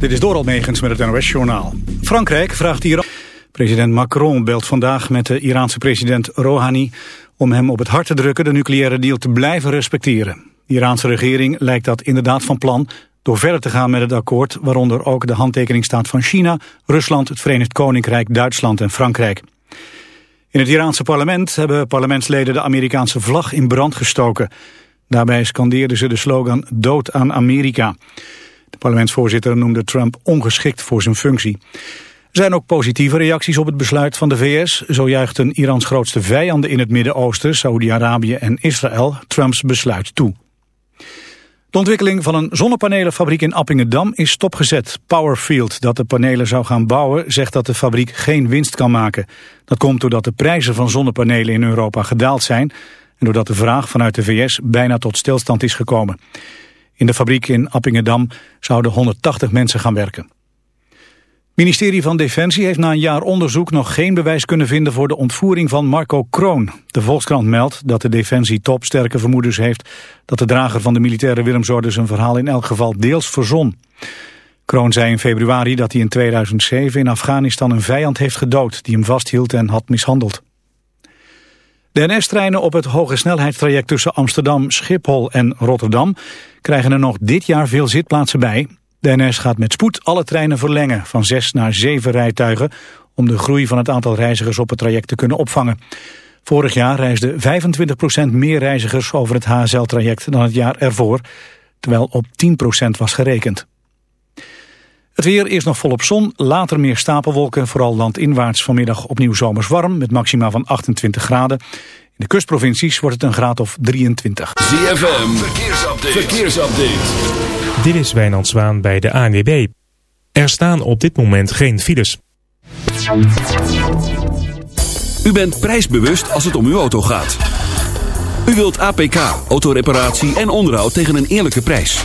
Dit is Doral Megens met het NOS-journaal. Frankrijk vraagt Iran... President Macron belt vandaag met de Iraanse president Rouhani... om hem op het hart te drukken de nucleaire deal te blijven respecteren. De Iraanse regering lijkt dat inderdaad van plan... door verder te gaan met het akkoord... waaronder ook de handtekening staat van China, Rusland... het Verenigd Koninkrijk, Duitsland en Frankrijk. In het Iraanse parlement hebben parlementsleden de Amerikaanse vlag in brand gestoken. Daarbij scandeerden ze de slogan Dood aan Amerika... De parlementsvoorzitter noemde Trump ongeschikt voor zijn functie. Er zijn ook positieve reacties op het besluit van de VS. Zo juichten Irans grootste vijanden in het Midden-Oosten, Saoedi-Arabië en Israël, Trumps besluit toe. De ontwikkeling van een zonnepanelenfabriek in Appingedam is stopgezet. Powerfield, dat de panelen zou gaan bouwen, zegt dat de fabriek geen winst kan maken. Dat komt doordat de prijzen van zonnepanelen in Europa gedaald zijn... en doordat de vraag vanuit de VS bijna tot stilstand is gekomen. In de fabriek in Appingedam zouden 180 mensen gaan werken. Het ministerie van Defensie heeft na een jaar onderzoek nog geen bewijs kunnen vinden voor de ontvoering van Marco Kroon. De Volkskrant meldt dat de Defensie top sterke vermoedens heeft dat de drager van de militaire Willemsorde zijn verhaal in elk geval deels verzon. Kroon zei in februari dat hij in 2007 in Afghanistan een vijand heeft gedood die hem vasthield en had mishandeld. De NS-treinen op het hoge snelheidstraject tussen Amsterdam, Schiphol en Rotterdam krijgen er nog dit jaar veel zitplaatsen bij. De NS gaat met spoed alle treinen verlengen van zes naar zeven rijtuigen om de groei van het aantal reizigers op het traject te kunnen opvangen. Vorig jaar reisden 25% meer reizigers over het HSL-traject dan het jaar ervoor, terwijl op 10% was gerekend. Het weer is nog volop zon, later meer stapelwolken, vooral landinwaarts vanmiddag opnieuw zomers warm met maxima van 28 graden. In de kustprovincies wordt het een graad of 23. ZFM, verkeersupdate. verkeersupdate. Dit is Wijnand Zwaan bij de ANWB. Er staan op dit moment geen files. U bent prijsbewust als het om uw auto gaat. U wilt APK, autoreparatie en onderhoud tegen een eerlijke prijs.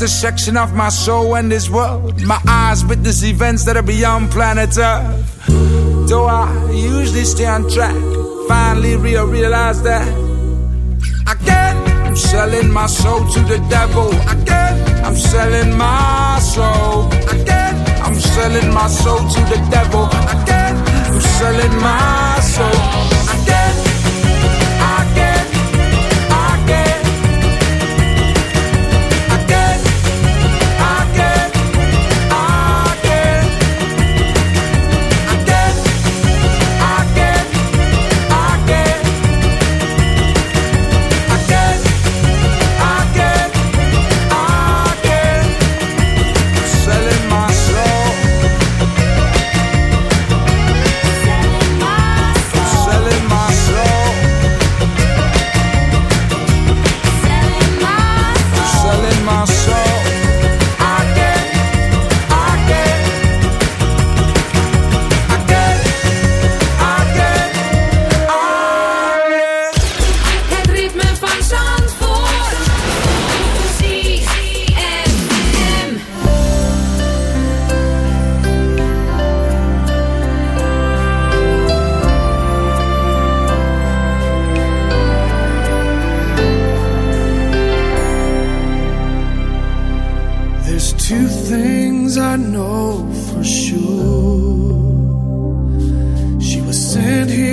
Intersection of my soul and this world, my eyes witness events that are beyond planet Earth. Though I usually stay on track, finally real realize that again I'm selling my soul to the devil. Again I'm selling my soul. Again I'm selling my soul to the devil. Again I'm selling my soul. Again, again,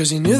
Cause you knew that I knew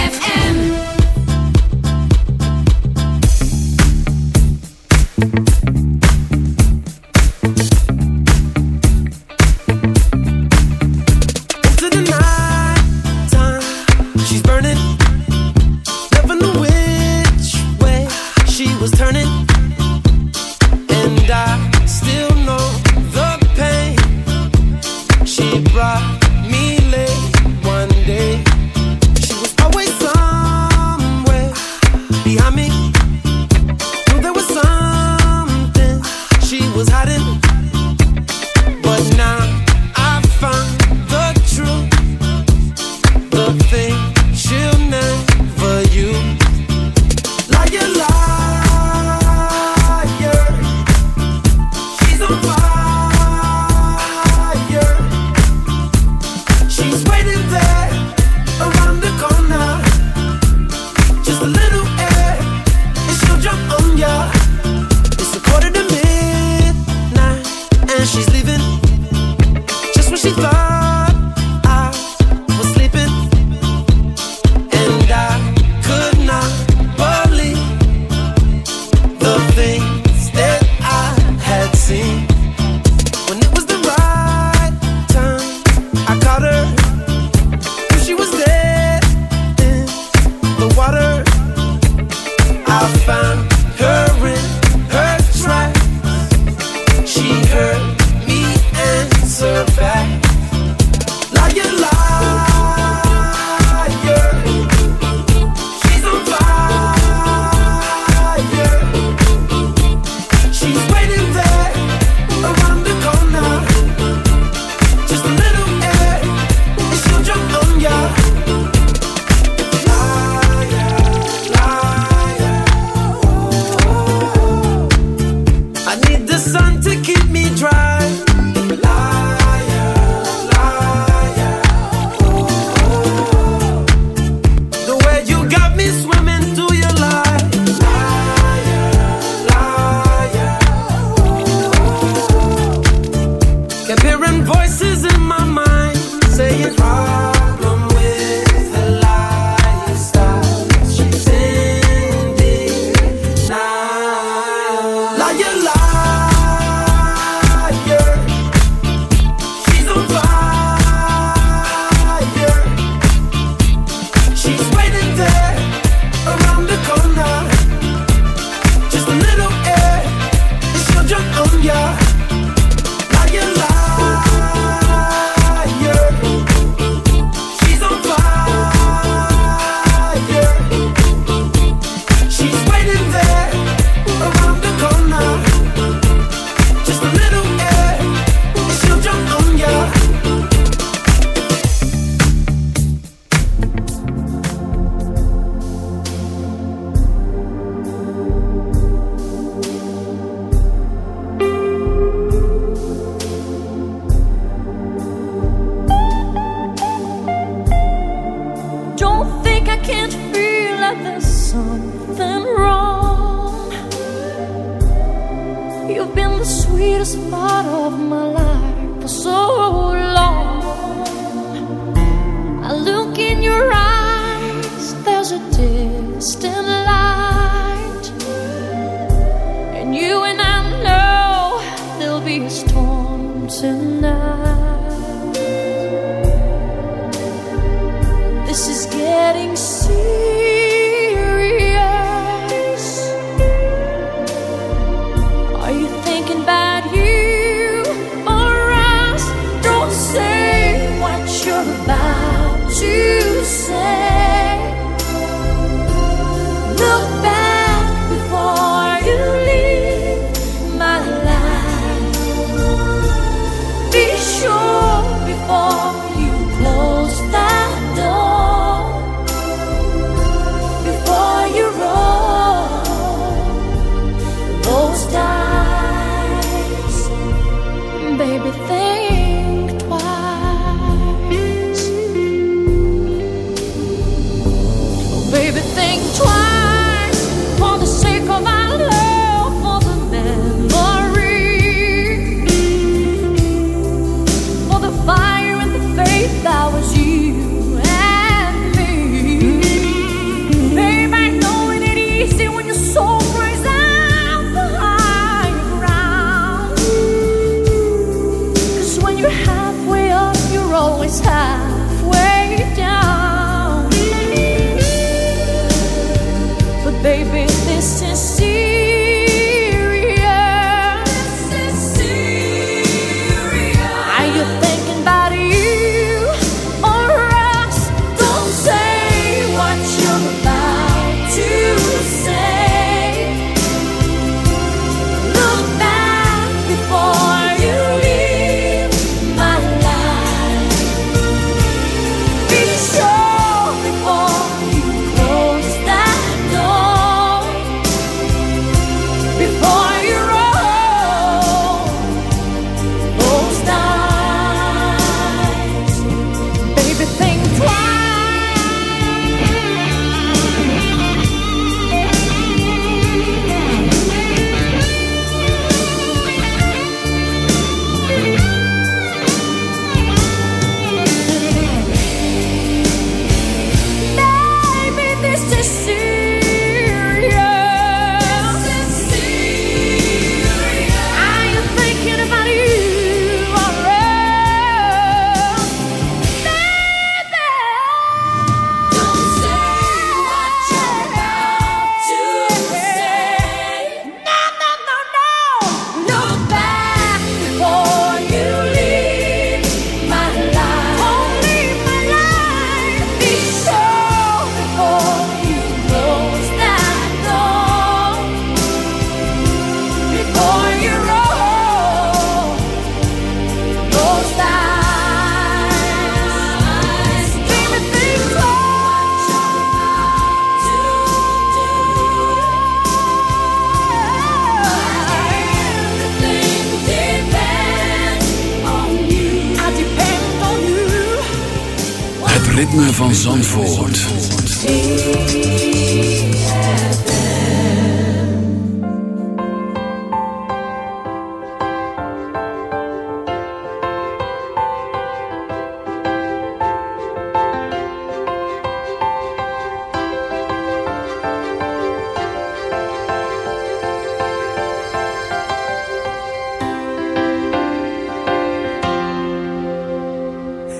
Ritme van Zandvoort.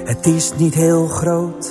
Het is niet heel groot,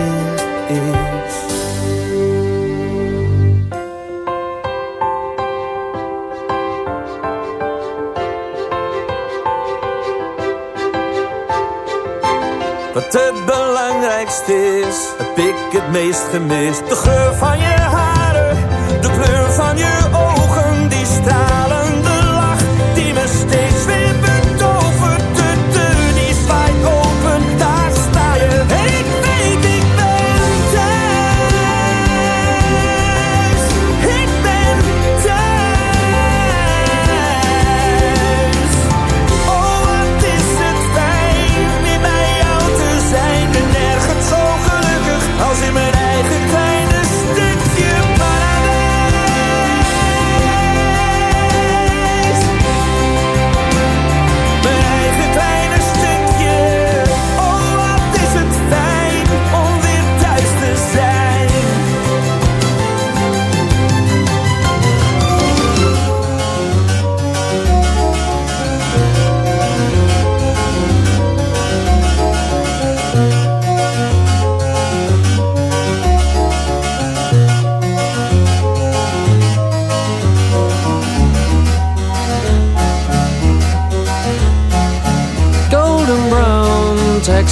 Het belangrijkste is, heb ik het meest gemist. De geur van je haren, de kleur van je ogen, die stralende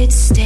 it's still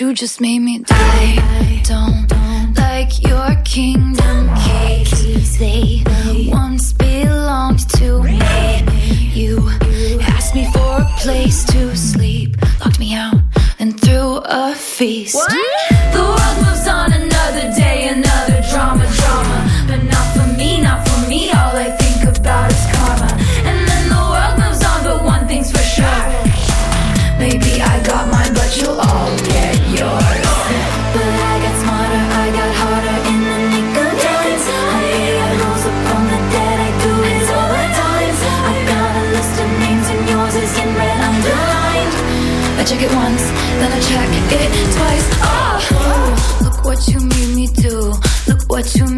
you just made me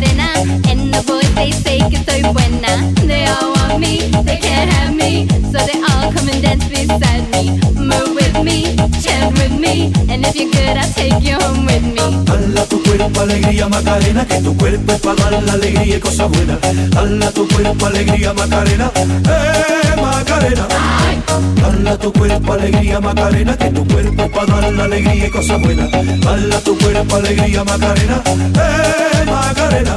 En la voz they say que soy buena. De ahora they can't have me. So they all come and dance beside me. Move with me, with me. And if you're good, I'll take you home with me. Tu cuerpo alegría Macarena, que tu cuerpo es para dar la alegría y cosas buenas. Dala tu cuerpo alegría Macarena, eh Macarena. Dala tu cuerpo alegría Macarena, que tu cuerpo es para dar la alegría y cosas buenas. Dala tu cuerpo alegría Macarena, eh Macarena.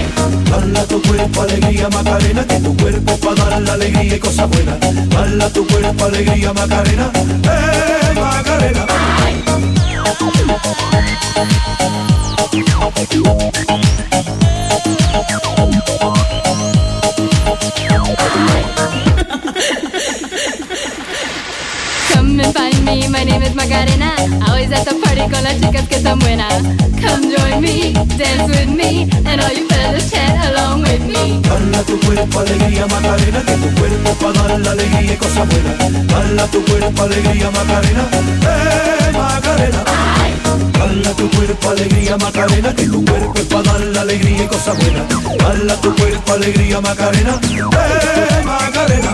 Dala tu cuerpo alegría Macarena, que tu cuerpo para dar la alegría y cosas buenas. Dala tu cuerpo alegría Macarena, eh Macarena. Me, my name is Macarena. Always at the party con las chicas que están buenas. Come join me, dance with me, and all you fellas chat along with me. Dala tu cuerpo alegría Macarena, que tu cuerpo para dar la alegría y cosas buenas. Dala tu cuerpo alegría Macarena, eh Macarena. Dala tu cuerpo alegría Macarena, que tu cuerpo es para dar la alegría y cosas buenas. Dala tu cuerpo alegría Macarena, eh Macarena.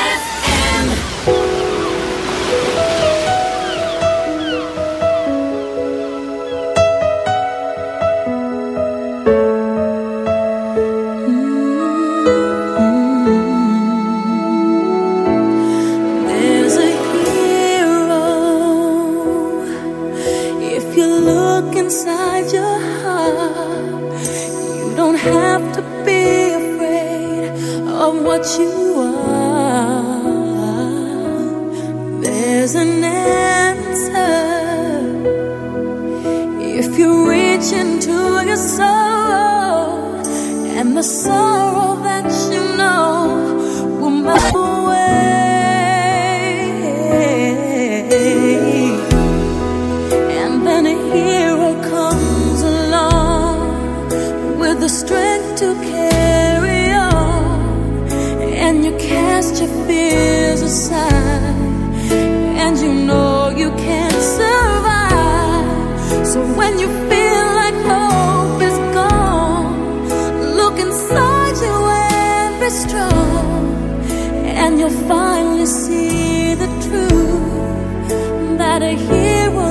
what you are. There's an answer. If you reach into your soul, and the sorrow that you know cast your fears aside, and you know you can't survive. So when you feel like hope is gone, look inside you be strong, and you'll finally see the truth that a hero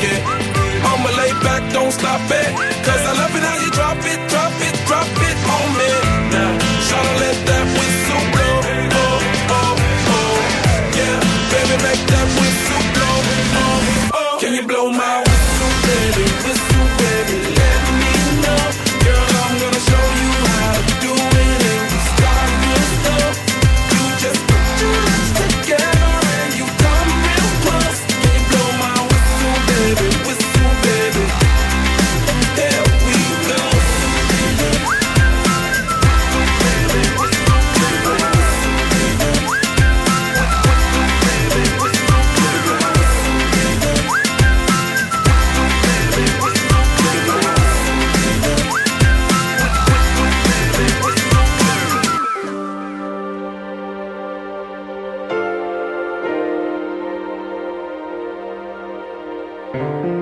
I'ma lay back, don't stop it. Cause I love it how you drop it, drop it, drop it on me. Now, tryna let Fed